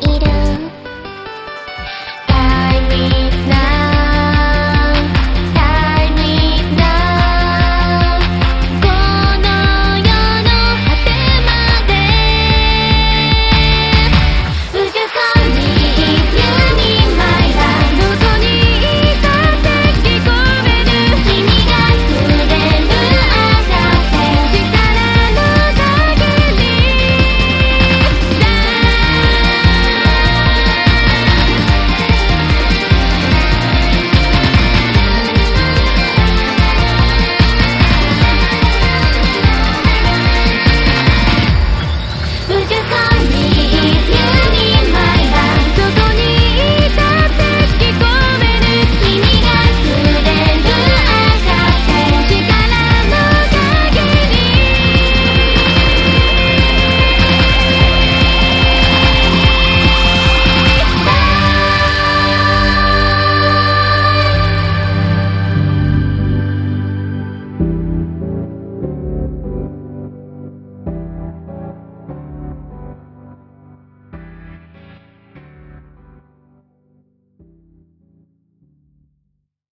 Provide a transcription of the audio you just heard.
eat it.